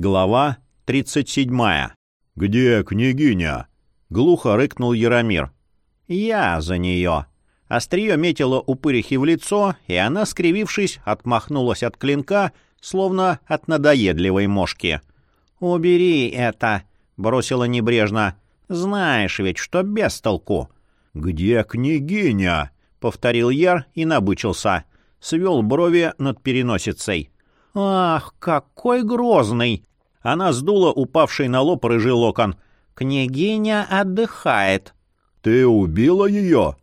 Глава 37. «Где княгиня?» — глухо рыкнул Яромир. «Я за нее». Острие метило упырихи в лицо, и она, скривившись, отмахнулась от клинка, словно от надоедливой мошки. «Убери это!» — бросила небрежно. «Знаешь ведь, что без толку». «Где княгиня?» — повторил Яр и набычился. Свел брови над переносицей. «Ах, какой грозный!» Она сдула упавший на лоб рыжий локон. «Княгиня отдыхает». «Ты убила ее?»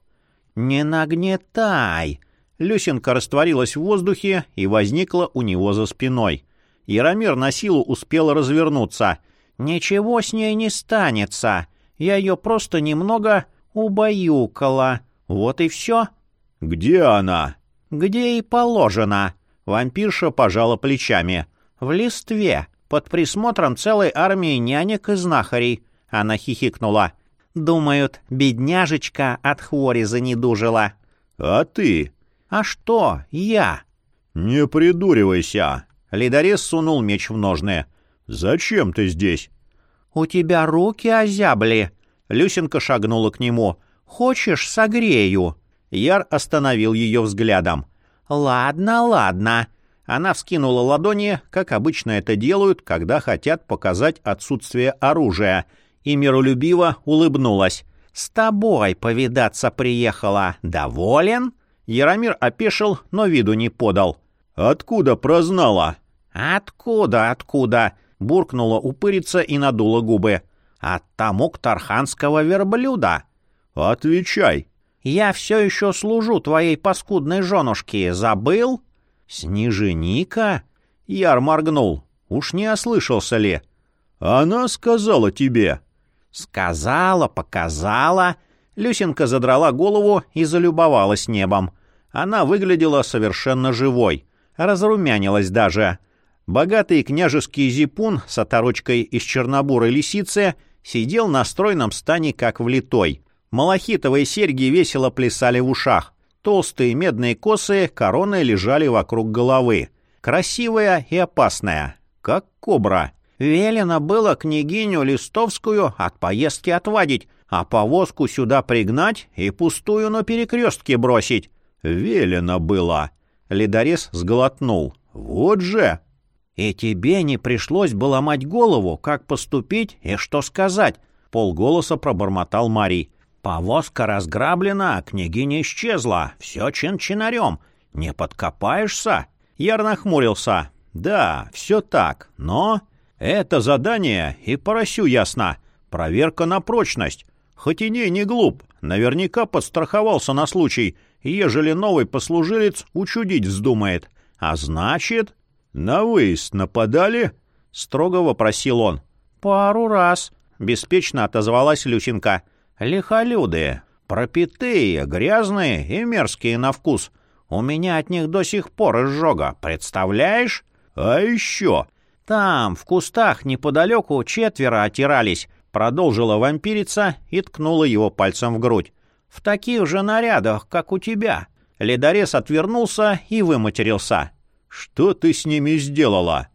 «Не нагнетай!» Люсенка растворилась в воздухе и возникла у него за спиной. Яромир на силу успел развернуться. «Ничего с ней не станется. Я ее просто немного убаюкала. Вот и все». «Где она?» «Где и положено». Вампирша пожала плечами. «В листве, под присмотром целой армии нянек и знахарей». Она хихикнула. «Думают, бедняжечка от хвори занедужила». «А ты?» «А что, я?» «Не придуривайся!» Ледорез сунул меч в ножны. «Зачем ты здесь?» «У тебя руки озябли». Люсенка шагнула к нему. «Хочешь, согрею?» Яр остановил ее взглядом. «Ладно, ладно». Она вскинула ладони, как обычно это делают, когда хотят показать отсутствие оружия, и миролюбиво улыбнулась. «С тобой повидаться приехала. Доволен?» Яромир опешил, но виду не подал. «Откуда прознала?» «Откуда, откуда?» — буркнула упырица и надула губы. «От тамук тарханского верблюда». «Отвечай». «Я все еще служу твоей паскудной женушке. Забыл?» «Снеженика?» Яр моргнул. Уж не ослышался ли? «Она сказала тебе». «Сказала, показала». Люсенка задрала голову и залюбовалась небом. Она выглядела совершенно живой. Разрумянилась даже. Богатый княжеский зипун с оторочкой из чернобурой лисицы сидел на стройном стане как влитой. Малахитовые серьги весело плясали в ушах. Толстые медные косы короной лежали вокруг головы. Красивая и опасная, как кобра. Велено было княгиню Листовскую от поездки отвадить, а повозку сюда пригнать и пустую на перекрестке бросить. Велено было. Ледорез сглотнул. Вот же! И тебе не пришлось бы ломать голову, как поступить и что сказать, полголоса пробормотал Марий. Повозка разграблена, а княгиня исчезла. Все чин-чинарем. Не подкопаешься? Яр нахмурился. Да, все так, но... Это задание и поросю ясно. Проверка на прочность. И не, не глуп. Наверняка подстраховался на случай, ежели новый послужилец учудить вздумает. А значит... «На выезд нападали?» — строго вопросил он. «Пару раз», — беспечно отозвалась Люсенка. «Лихолюды, пропитые, грязные и мерзкие на вкус. У меня от них до сих пор изжога, представляешь? А еще...» «Там, в кустах неподалеку, четверо отирались», — продолжила вампирица и ткнула его пальцем в грудь. «В таких же нарядах, как у тебя». Ледорез отвернулся и выматерился. «Что ты с ними сделала?»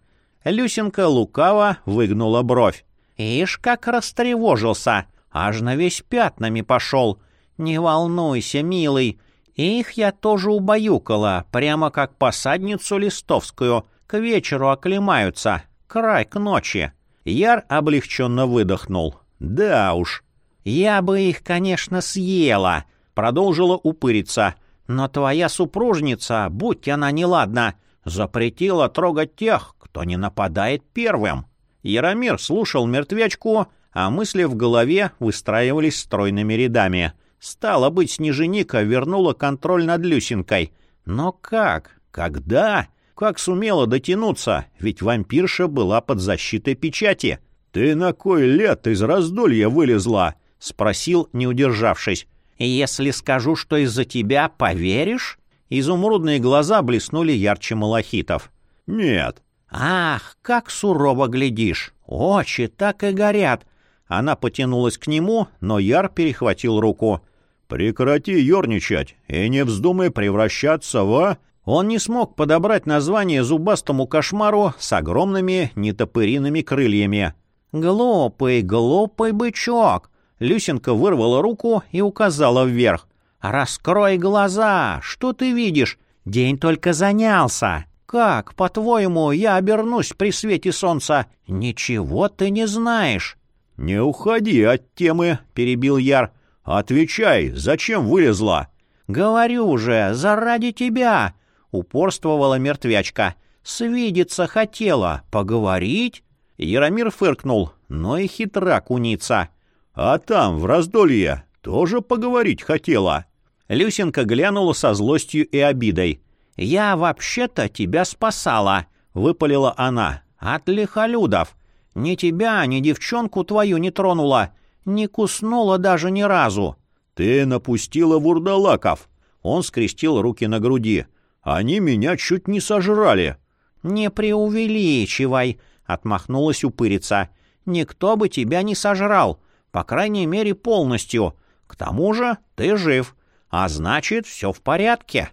Люсенка лукаво выгнула бровь. «Ишь, как растревожился! Аж на весь пятнами пошел! Не волнуйся, милый! Их я тоже убаюкала, прямо как посадницу листовскую. К вечеру оклемаются, край к ночи!» Яр облегченно выдохнул. «Да уж!» «Я бы их, конечно, съела!» — продолжила упыриться. «Но твоя супружница, будь она неладна, запретила трогать тех, кто не нападает первым. Яромир слушал мертвячку, а мысли в голове выстраивались стройными рядами. Стало быть, Снеженика вернула контроль над Люсенкой. Но как? Когда? Как сумела дотянуться? Ведь вампирша была под защитой печати. «Ты на кой лет из раздолья вылезла?» — спросил, не удержавшись. «Если скажу, что из-за тебя, поверишь?» Изумрудные глаза блеснули ярче малахитов. «Нет». «Ах, как сурово глядишь! Очи так и горят!» Она потянулась к нему, но Яр перехватил руку. «Прекрати ерничать и не вздумай превращаться в...» Он не смог подобрать название зубастому кошмару с огромными нетопыриными крыльями. «Глупый, глупый бычок!» Люсенка вырвала руку и указала вверх. «Раскрой глаза! Что ты видишь? День только занялся!» «Как, по-твоему, я обернусь при свете солнца? Ничего ты не знаешь!» «Не уходи от темы», — перебил Яр. «Отвечай, зачем вылезла?» «Говорю же, заради тебя!» — упорствовала мертвячка. «Свидеться хотела, поговорить?» Яромир фыркнул, но и хитра куница. «А там, в раздолье, тоже поговорить хотела?» Люсенка глянула со злостью и обидой. «Я вообще-то тебя спасала», — выпалила она. «От лихолюдов. Ни тебя, ни девчонку твою не тронула. Не куснула даже ни разу». «Ты напустила вурдалаков». Он скрестил руки на груди. «Они меня чуть не сожрали». «Не преувеличивай», — отмахнулась упырица. «Никто бы тебя не сожрал, по крайней мере, полностью. К тому же ты жив, а значит, все в порядке».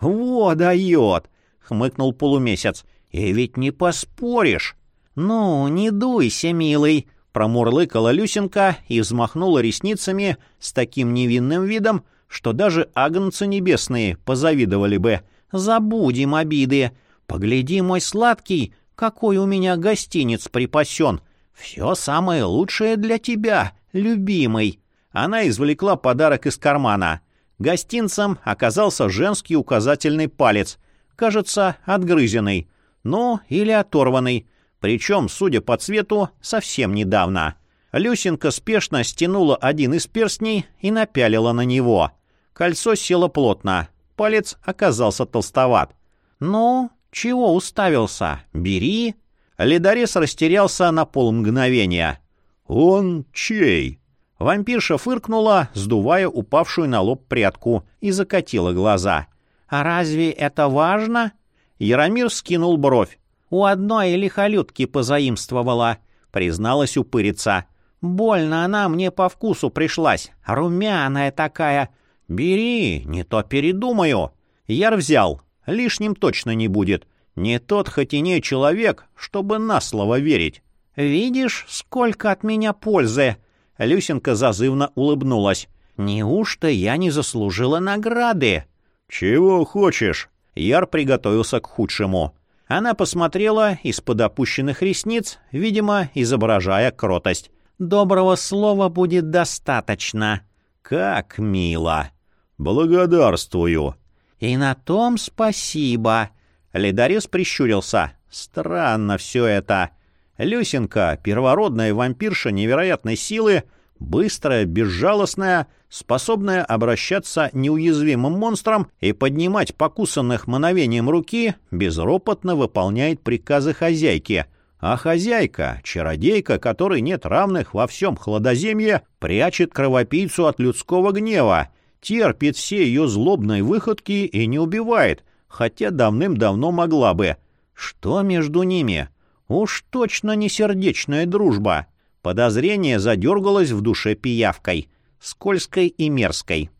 «Во дает!» — хмыкнул полумесяц. «И ведь не поспоришь!» «Ну, не дуйся, милый!» — промурлыкала Люсенка и взмахнула ресницами с таким невинным видом, что даже агнцы небесные позавидовали бы. «Забудем обиды! Погляди, мой сладкий, какой у меня гостиниц припасен! Все самое лучшее для тебя, любимый!» Она извлекла подарок из кармана — Гостинцем оказался женский указательный палец, кажется, отгрызенный, ну или оторванный, причем, судя по цвету, совсем недавно. Люсенка спешно стянула один из перстней и напялила на него. Кольцо село плотно, палец оказался толстоват. «Ну, чего уставился? Бери!» Ледорез растерялся на полмгновения. «Он чей?» Вампирша фыркнула, сдувая упавшую на лоб прядку, и закатила глаза. «А разве это важно?» Яромир скинул бровь. «У одной лихолюдки позаимствовала», — призналась упырица. «Больно она мне по вкусу пришлась, румяная такая. Бери, не то передумаю». Яр взял, лишним точно не будет. Не тот хоть и не человек, чтобы на слово верить. «Видишь, сколько от меня пользы!» Люсенка зазывно улыбнулась. «Неужто я не заслужила награды?» «Чего хочешь?» Яр приготовился к худшему. Она посмотрела из-под опущенных ресниц, видимо, изображая кротость. «Доброго слова будет достаточно». «Как мило!» «Благодарствую!» «И на том спасибо!» Ледарес прищурился. «Странно все это. Люсенка, первородная вампирша невероятной силы, быстрая, безжалостная, способная обращаться неуязвимым монстром и поднимать покусанных мановением руки, безропотно выполняет приказы хозяйки. А хозяйка, чародейка, которой нет равных во всем хладоземье, прячет кровопийцу от людского гнева, терпит все ее злобные выходки и не убивает, хотя давным-давно могла бы. Что между ними? — Уж точно не сердечная дружба. Подозрение задергалось в душе пиявкой, скользкой и мерзкой.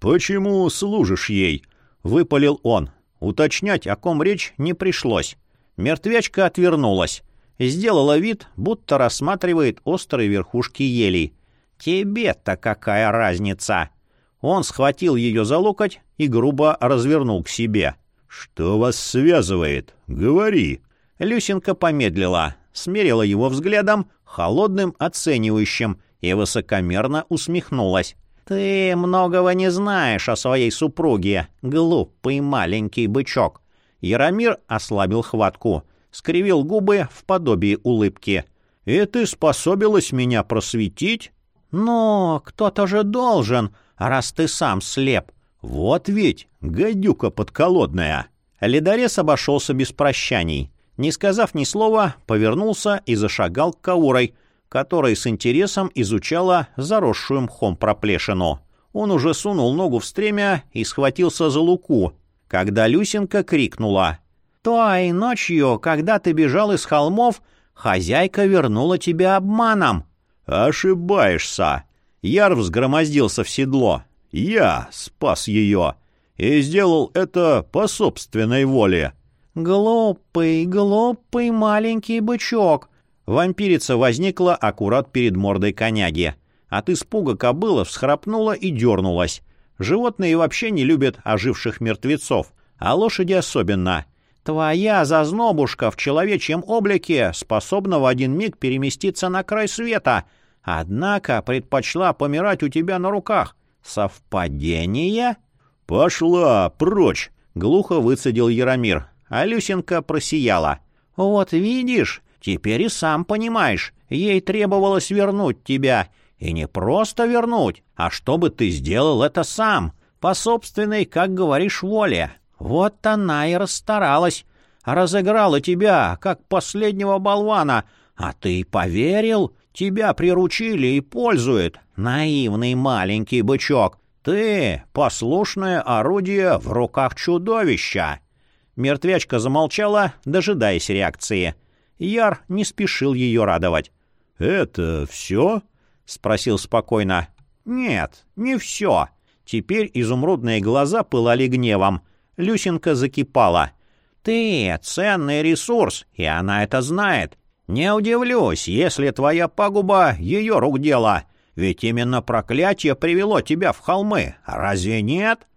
«Почему служишь ей?» — выпалил он. Уточнять, о ком речь, не пришлось. Мертвячка отвернулась. Сделала вид, будто рассматривает острые верхушки елей. «Тебе-то какая разница?» Он схватил ее за локоть и грубо развернул к себе. «Что вас связывает? Говори!» Люсенка помедлила, смерила его взглядом, холодным, оценивающим, и высокомерно усмехнулась. «Ты многого не знаешь о своей супруге, глупый маленький бычок». Яромир ослабил хватку, скривил губы в подобии улыбки. «И ты способилась меня просветить?» «Но кто-то же должен, раз ты сам слеп». «Вот ведь, гадюка подколодная!» Ледорез обошелся без прощаний. Не сказав ни слова, повернулся и зашагал к Каурой, которая с интересом изучала заросшую мхом проплешину. Он уже сунул ногу в стремя и схватился за луку, когда Люсенка крикнула. «Той ночью, когда ты бежал из холмов, хозяйка вернула тебя обманом». «Ошибаешься!» Яр взгромоздился в седло. «Я спас ее!» и сделал это по собственной воле». «Глупый, глупый маленький бычок!» Вампирица возникла аккурат перед мордой коняги. От испуга кобыла всхрапнула и дернулась. Животные вообще не любят оживших мертвецов, а лошади особенно. Твоя зазнобушка в человечьем облике способна в один миг переместиться на край света, однако предпочла помирать у тебя на руках. Совпадение? «Пошла прочь!» — глухо выцедил Яромир, а Люсенко просияла. «Вот видишь, теперь и сам понимаешь, ей требовалось вернуть тебя, и не просто вернуть, а чтобы ты сделал это сам, по собственной, как говоришь, воле. Вот она и расстаралась, разыграла тебя, как последнего болвана, а ты поверил, тебя приручили и пользует. Наивный маленький бычок, ты — послушное орудие в руках чудовища. Мертвячка замолчала, дожидаясь реакции. Яр не спешил ее радовать. «Это все?» — спросил спокойно. «Нет, не все». Теперь изумрудные глаза пылали гневом. Люсенка закипала. «Ты — ценный ресурс, и она это знает. Не удивлюсь, если твоя пагуба — ее рук дело. Ведь именно проклятие привело тебя в холмы, разве нет?»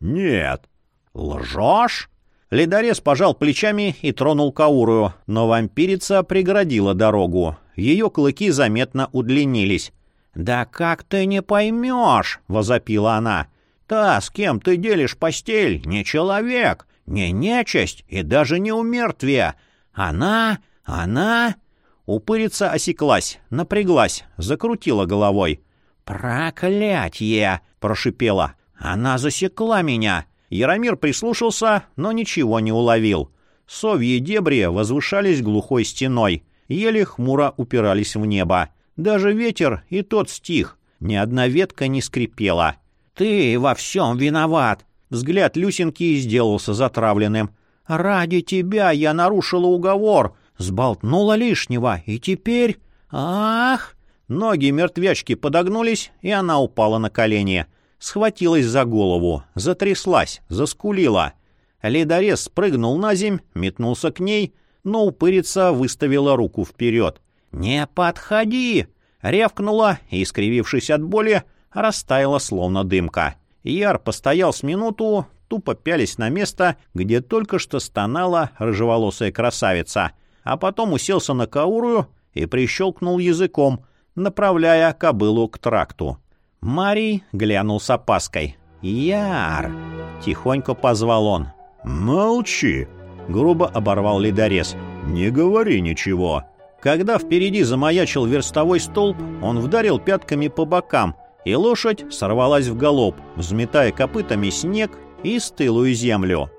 «Нет». «Лжешь?» Ледорез пожал плечами и тронул Каурую, но вампирица преградила дорогу. Ее клыки заметно удлинились. «Да как ты не поймешь!» — возопила она. «Та, с кем ты делишь постель, не человек, не нечисть и даже не умертвие. Она... она...» Упырица осеклась, напряглась, закрутила головой. «Проклятье!» — прошипела. «Она засекла меня!» Яромир прислушался, но ничего не уловил. Совьи дебри возвышались глухой стеной еле хмуро упирались в небо. Даже ветер и тот стих, ни одна ветка не скрипела. «Ты во всем виноват!» Взгляд Люсинки сделался затравленным. «Ради тебя я нарушила уговор, сболтнула лишнего, и теперь... Ах!» Ноги мертвячки подогнулись, и она упала на колени. Схватилась за голову, затряслась, заскулила. Ледорез спрыгнул на земь, метнулся к ней — но упырица выставила руку вперед. «Не подходи!» — рявкнула и, искривившись от боли, растаяла словно дымка. Яр постоял с минуту, тупо пялись на место, где только что стонала рыжеволосая красавица, а потом уселся на каурую и прищелкнул языком, направляя кобылу к тракту. Марий глянул с опаской. «Яр!» — тихонько позвал он. «Молчи!» грубо оборвал ледорез. «Не говори ничего». Когда впереди замаячил верстовой столб, он вдарил пятками по бокам, и лошадь сорвалась в галоп, взметая копытами снег и стылую землю.